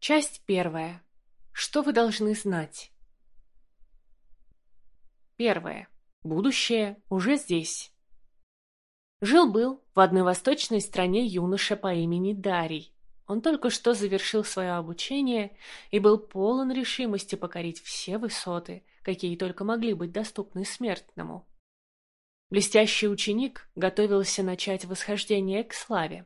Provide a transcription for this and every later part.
Часть первая. Что вы должны знать? Первое. Будущее уже здесь. Жил-был в одной восточной стране юноша по имени Дарий. Он только что завершил свое обучение и был полон решимости покорить все высоты, какие только могли быть доступны смертному. Блестящий ученик готовился начать восхождение к славе.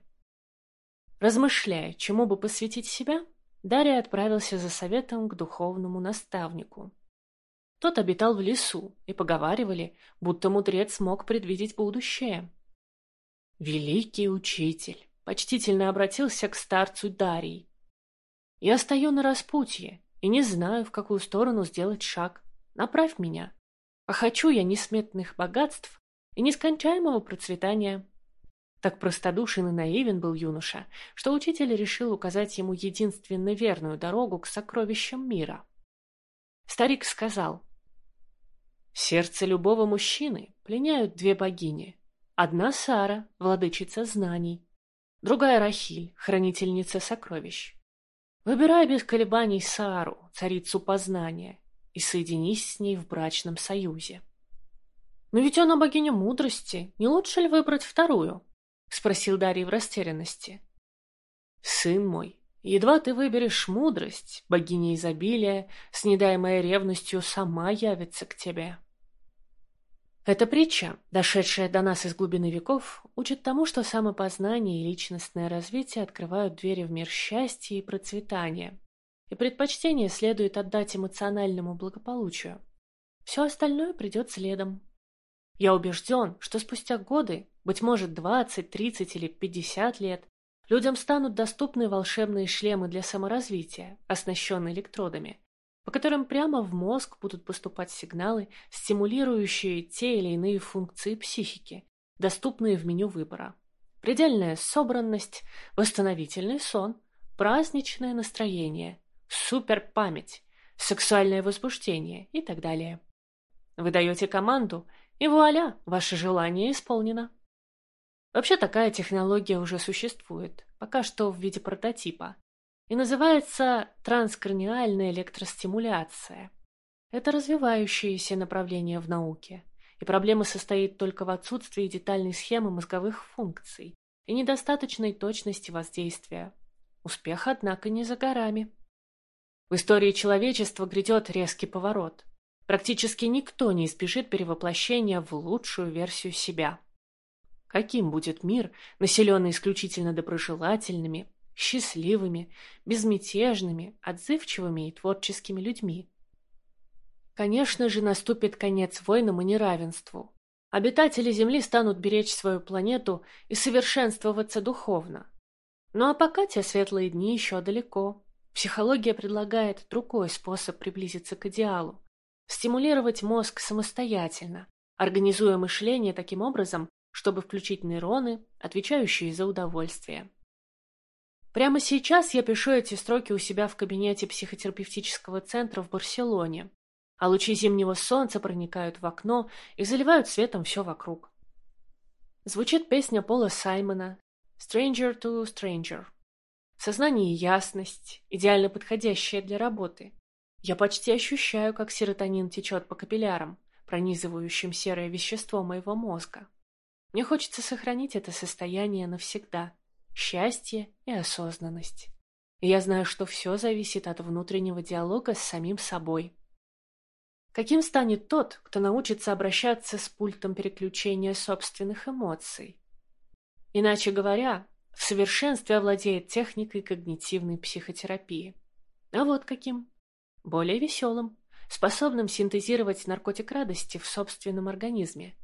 Размышляя, чему бы посвятить себя, Дарья отправился за советом к духовному наставнику. Тот обитал в лесу, и поговаривали, будто мудрец мог предвидеть будущее. «Великий учитель!» — почтительно обратился к старцу Дарий. «Я стою на распутье и не знаю, в какую сторону сделать шаг. Направь меня. А хочу я несметных богатств и нескончаемого процветания. Так простодушен и наивен был юноша, что учитель решил указать ему единственно верную дорогу к сокровищам мира. Старик сказал, «Сердце любого мужчины пленяют две богини. Одна Сара, владычица знаний, другая Рахиль, хранительница сокровищ. Выбирай без колебаний Сару, царицу познания, и соединись с ней в брачном союзе». «Но ведь она богиня мудрости, не лучше ли выбрать вторую?» — спросил Дарий в растерянности. «Сын мой, едва ты выберешь мудрость, богиня изобилия, снедаемая ревностью, сама явится к тебе». Эта притча, дошедшая до нас из глубины веков, учит тому, что самопознание и личностное развитие открывают двери в мир счастья и процветания, и предпочтение следует отдать эмоциональному благополучию. Все остальное придет следом. Я убежден, что спустя годы быть может, 20, 30 или 50 лет, людям станут доступны волшебные шлемы для саморазвития, оснащенные электродами, по которым прямо в мозг будут поступать сигналы, стимулирующие те или иные функции психики, доступные в меню выбора. Предельная собранность, восстановительный сон, праздничное настроение, суперпамять, сексуальное возбуждение и так далее. Вы даете команду, и вуаля, ваше желание исполнено. Вообще такая технология уже существует, пока что в виде прототипа, и называется транскраниальная электростимуляция. Это развивающееся направление в науке, и проблема состоит только в отсутствии детальной схемы мозговых функций и недостаточной точности воздействия. Успех, однако, не за горами. В истории человечества грядет резкий поворот. Практически никто не избежит перевоплощения в лучшую версию себя. Каким будет мир, населенный исключительно доброжелательными, счастливыми, безмятежными, отзывчивыми и творческими людьми? Конечно же, наступит конец войнам и неравенству. Обитатели Земли станут беречь свою планету и совершенствоваться духовно. Ну а пока те светлые дни еще далеко. Психология предлагает другой способ приблизиться к идеалу. Стимулировать мозг самостоятельно, организуя мышление таким образом, чтобы включить нейроны, отвечающие за удовольствие. Прямо сейчас я пишу эти строки у себя в кабинете психотерапевтического центра в Барселоне, а лучи зимнего солнца проникают в окно и заливают светом все вокруг. Звучит песня Пола Саймона «Stranger to Stranger». Сознание и ясность, идеально подходящая для работы. Я почти ощущаю, как серотонин течет по капиллярам, пронизывающим серое вещество моего мозга. Мне хочется сохранить это состояние навсегда. Счастье и осознанность. И я знаю, что все зависит от внутреннего диалога с самим собой. Каким станет тот, кто научится обращаться с пультом переключения собственных эмоций? Иначе говоря, в совершенстве овладеет техникой когнитивной психотерапии. А вот каким. Более веселым, способным синтезировать наркотик радости в собственном организме,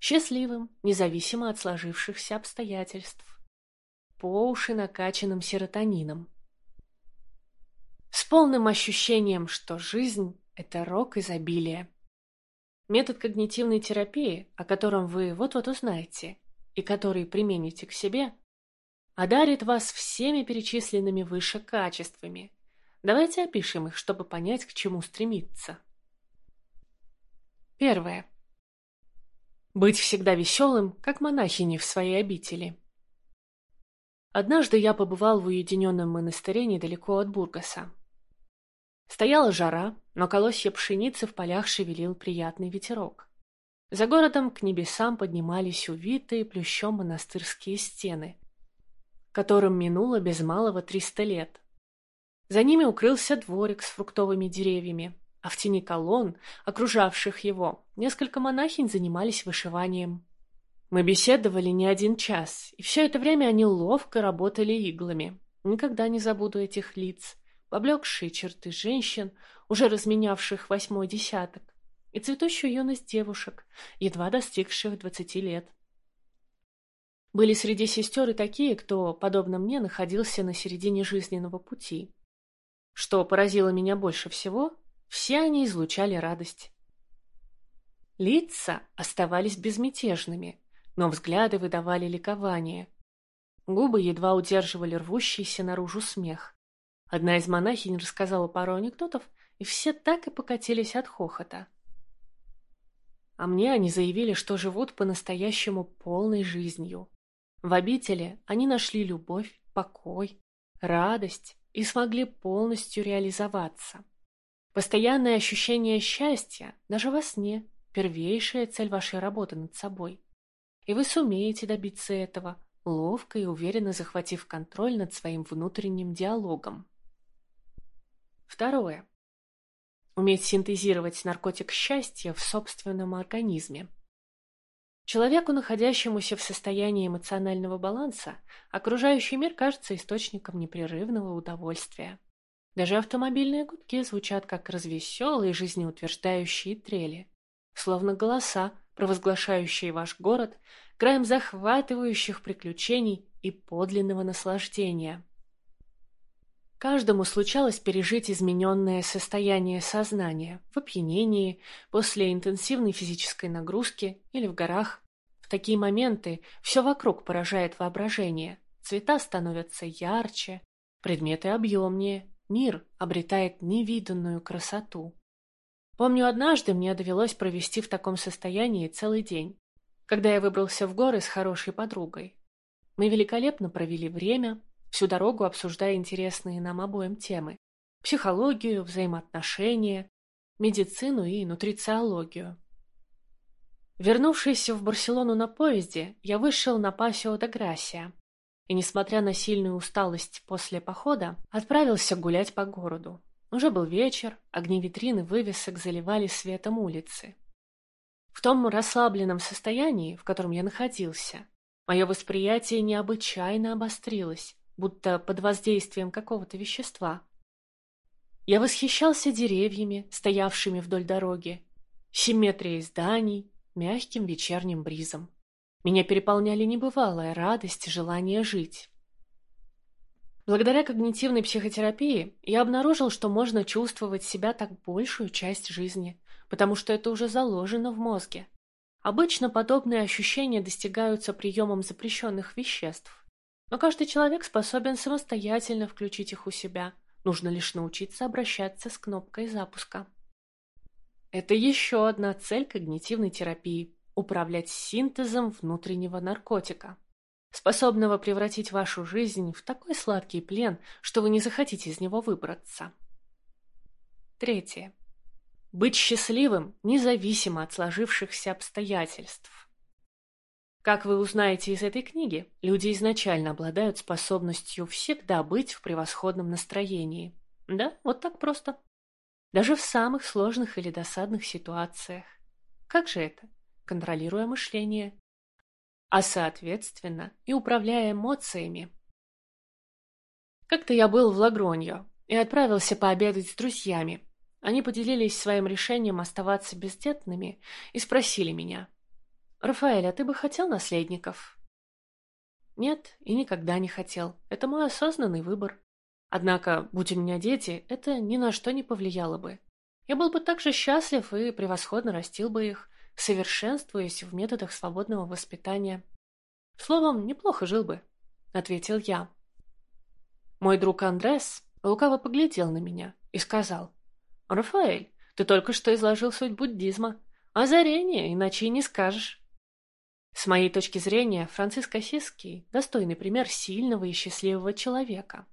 счастливым, независимо от сложившихся обстоятельств, по уши накачанным серотонином, с полным ощущением, что жизнь — это рок изобилия. Метод когнитивной терапии, о котором вы вот-вот узнаете и который примените к себе, одарит вас всеми перечисленными выше качествами. Давайте опишем их, чтобы понять, к чему стремиться. Первое. Быть всегда веселым, как монахини в своей обители. Однажды я побывал в уединенном монастыре недалеко от Бургаса. Стояла жара, но колосья пшеницы в полях шевелил приятный ветерок. За городом к небесам поднимались увитые плющом монастырские стены, которым минуло без малого триста лет. За ними укрылся дворик с фруктовыми деревьями, а в тени колонн, окружавших его, несколько монахинь занимались вышиванием. Мы беседовали не один час, и все это время они ловко работали иглами. Никогда не забуду этих лиц, поблекшие черты женщин, уже разменявших восьмой десяток, и цветущую юность девушек, едва достигших двадцати лет. Были среди сестер и такие, кто, подобно мне, находился на середине жизненного пути. Что поразило меня больше всего, все они излучали радость. Лица оставались безмятежными, но взгляды выдавали ликование. Губы едва удерживали рвущийся наружу смех. Одна из монахинь рассказала пару анекдотов, и все так и покатились от хохота. А мне они заявили, что живут по-настоящему полной жизнью. В обители они нашли любовь, покой, радость и смогли полностью реализоваться. Постоянное ощущение счастья, даже во сне, первейшая цель вашей работы над собой. И вы сумеете добиться этого, ловко и уверенно захватив контроль над своим внутренним диалогом. Второе. Уметь синтезировать наркотик счастья в собственном организме. Человеку, находящемуся в состоянии эмоционального баланса, окружающий мир кажется источником непрерывного удовольствия. Даже автомобильные гудки звучат как развеселые жизнеутверждающие трели, словно голоса, провозглашающие ваш город краем захватывающих приключений и подлинного наслаждения. Каждому случалось пережить измененное состояние сознания в опьянении, после интенсивной физической нагрузки или в горах. В такие моменты все вокруг поражает воображение, цвета становятся ярче, предметы объемнее, Мир обретает невиданную красоту. Помню, однажды мне довелось провести в таком состоянии целый день, когда я выбрался в горы с хорошей подругой. Мы великолепно провели время, всю дорогу обсуждая интересные нам обоим темы – психологию, взаимоотношения, медицину и нутрициологию. Вернувшись в Барселону на поезде, я вышел на Пасио де Грасия, и, несмотря на сильную усталость после похода, отправился гулять по городу. Уже был вечер, огни витрины вывесок заливали светом улицы. В том расслабленном состоянии, в котором я находился, мое восприятие необычайно обострилось, будто под воздействием какого-то вещества. Я восхищался деревьями, стоявшими вдоль дороги, симметрией зданий, мягким вечерним бризом. Меня переполняли небывалая радость и желание жить. Благодаря когнитивной психотерапии я обнаружил, что можно чувствовать себя так большую часть жизни, потому что это уже заложено в мозге. Обычно подобные ощущения достигаются приемом запрещенных веществ. Но каждый человек способен самостоятельно включить их у себя. Нужно лишь научиться обращаться с кнопкой запуска. Это еще одна цель когнитивной терапии управлять синтезом внутреннего наркотика, способного превратить вашу жизнь в такой сладкий плен, что вы не захотите из него выбраться. Третье. Быть счастливым независимо от сложившихся обстоятельств. Как вы узнаете из этой книги, люди изначально обладают способностью всегда быть в превосходном настроении. Да, вот так просто. Даже в самых сложных или досадных ситуациях. Как же это? контролируя мышление, а соответственно и управляя эмоциями. Как-то я был в Лагроньо и отправился пообедать с друзьями. Они поделились своим решением оставаться бездетными и спросили меня, «Рафаэль, а ты бы хотел наследников?» Нет, и никогда не хотел. Это мой осознанный выбор. Однако, будь у меня дети, это ни на что не повлияло бы. Я был бы так же счастлив и превосходно растил бы их, совершенствуясь в методах свободного воспитания. Словом, неплохо жил бы, — ответил я. Мой друг Андрес лукаво поглядел на меня и сказал, «Рафаэль, ты только что изложил суть буддизма. Озарение, иначе и не скажешь». С моей точки зрения, Франциск Осиский – достойный пример сильного и счастливого человека,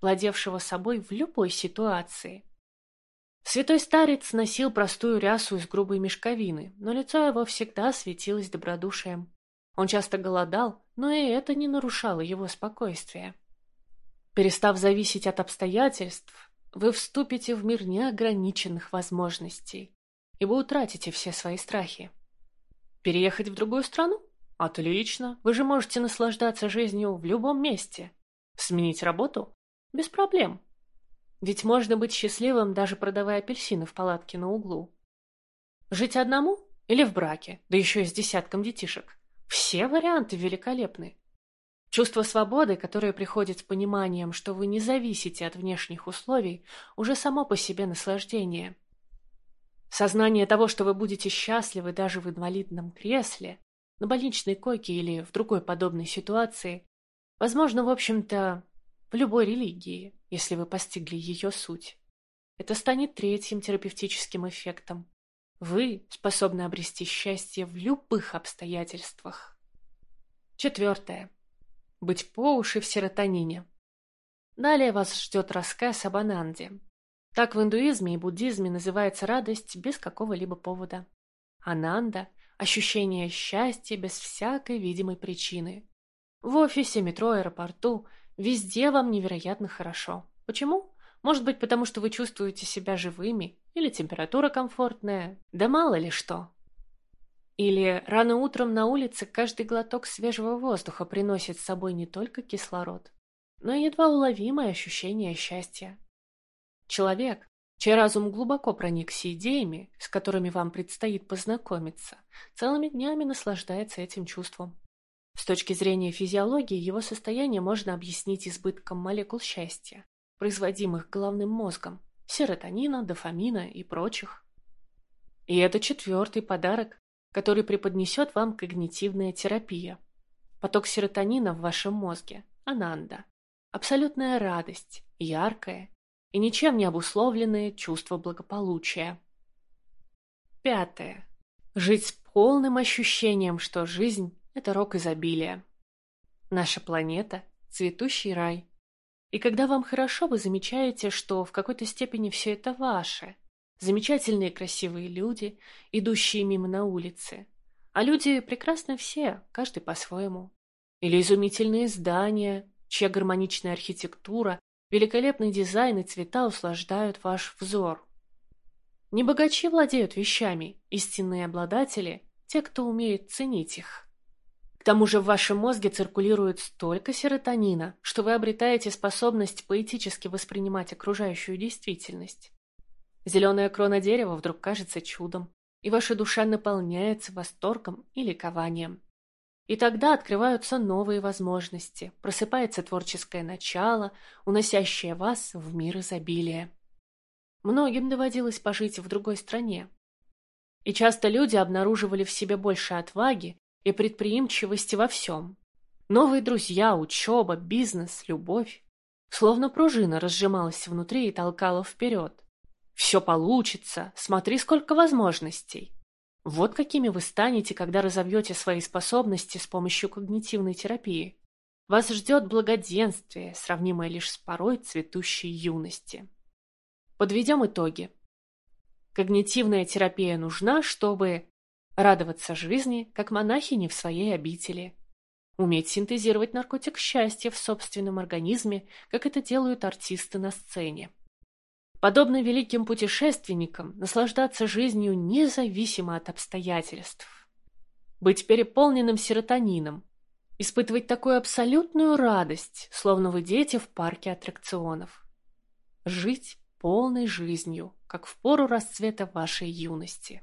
владевшего собой в любой ситуации. Святой старец носил простую рясу из грубой мешковины, но лицо его всегда светилось добродушием. Он часто голодал, но и это не нарушало его спокойствия. Перестав зависеть от обстоятельств, вы вступите в мир неограниченных возможностей, и вы утратите все свои страхи. Переехать в другую страну? Отлично, вы же можете наслаждаться жизнью в любом месте. Сменить работу? Без проблем. Ведь можно быть счастливым, даже продавая апельсины в палатке на углу. Жить одному или в браке, да еще и с десятком детишек? Все варианты великолепны. Чувство свободы, которое приходит с пониманием, что вы не зависите от внешних условий, уже само по себе наслаждение. Сознание того, что вы будете счастливы даже в инвалидном кресле, на больничной койке или в другой подобной ситуации, возможно, в общем-то, в любой религии, если вы постигли ее суть. Это станет третьим терапевтическим эффектом. Вы способны обрести счастье в любых обстоятельствах. Четвертое. Быть по уши в серотонине. Далее вас ждет рассказ об Ананде. Так в индуизме и буддизме называется радость без какого-либо повода. Ананда – ощущение счастья без всякой видимой причины. В офисе, метро, аэропорту – везде вам невероятно хорошо. Почему? Может быть, потому что вы чувствуете себя живыми, или температура комфортная, да мало ли что. Или рано утром на улице каждый глоток свежего воздуха приносит с собой не только кислород, но и едва уловимое ощущение счастья. Человек, чей разум глубоко проникся идеями, с которыми вам предстоит познакомиться, целыми днями наслаждается этим чувством. С точки зрения физиологии, его состояние можно объяснить избытком молекул счастья, производимых головным мозгом, серотонина, дофамина и прочих. И это четвертый подарок, который преподнесет вам когнитивная терапия. Поток серотонина в вашем мозге – ананда. Абсолютная радость, яркое и ничем не обусловленное чувство благополучия. Пятое. Жить с полным ощущением, что жизнь – это рок изобилия. Наша планета – цветущий рай. И когда вам хорошо, вы замечаете, что в какой-то степени все это ваше – замечательные красивые люди, идущие мимо на улице. А люди прекрасны все, каждый по-своему. Или изумительные здания, чья гармоничная архитектура, великолепный дизайн и цвета услаждают ваш взор. Не богачи владеют вещами, истинные обладатели – те, кто умеет ценить их. К тому же в вашем мозге циркулирует столько серотонина, что вы обретаете способность поэтически воспринимать окружающую действительность. Зеленая крона дерева вдруг кажется чудом, и ваша душа наполняется восторгом и ликованием. И тогда открываются новые возможности, просыпается творческое начало, уносящее вас в мир изобилия. Многим доводилось пожить в другой стране. И часто люди обнаруживали в себе больше отваги и предприимчивости во всем. Новые друзья, учеба, бизнес, любовь. Словно пружина разжималась внутри и толкала вперед. Все получится, смотри, сколько возможностей. Вот какими вы станете, когда разовьете свои способности с помощью когнитивной терапии. Вас ждет благоденствие, сравнимое лишь с порой цветущей юности. Подведем итоги. Когнитивная терапия нужна, чтобы радоваться жизни, как монахини в своей обители, уметь синтезировать наркотик счастья в собственном организме, как это делают артисты на сцене, Подобно великим путешественникам, наслаждаться жизнью независимо от обстоятельств. Быть переполненным серотонином, испытывать такую абсолютную радость, словно вы дети в парке аттракционов. Жить полной жизнью, как в пору расцвета вашей юности.